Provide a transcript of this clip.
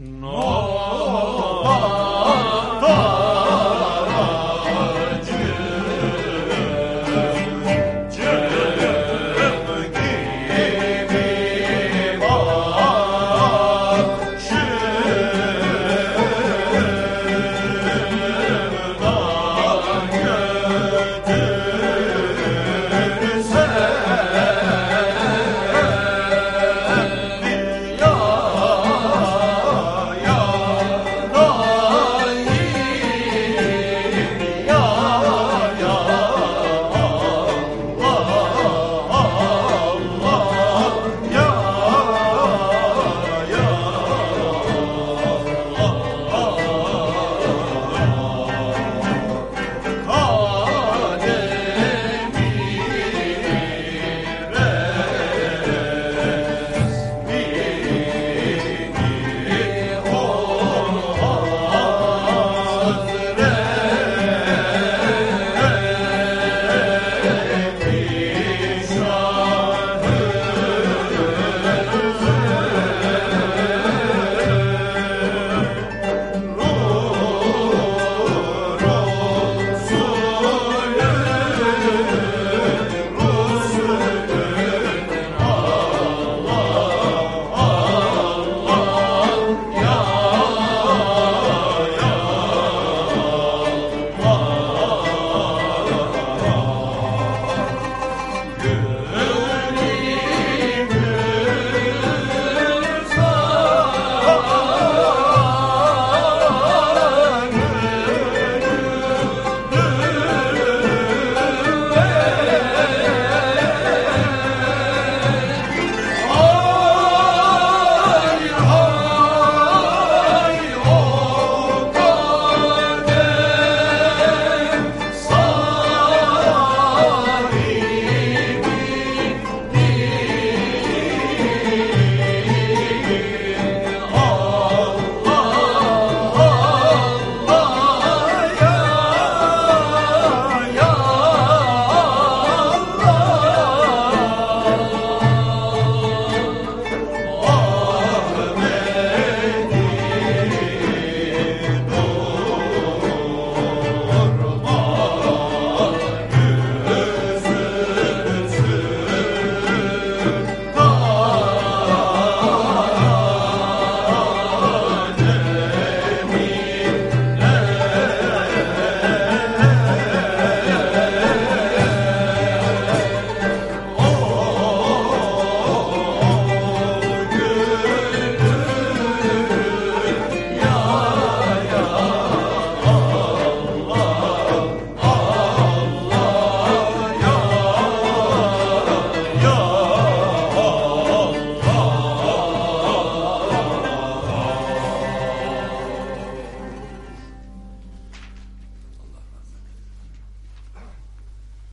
No.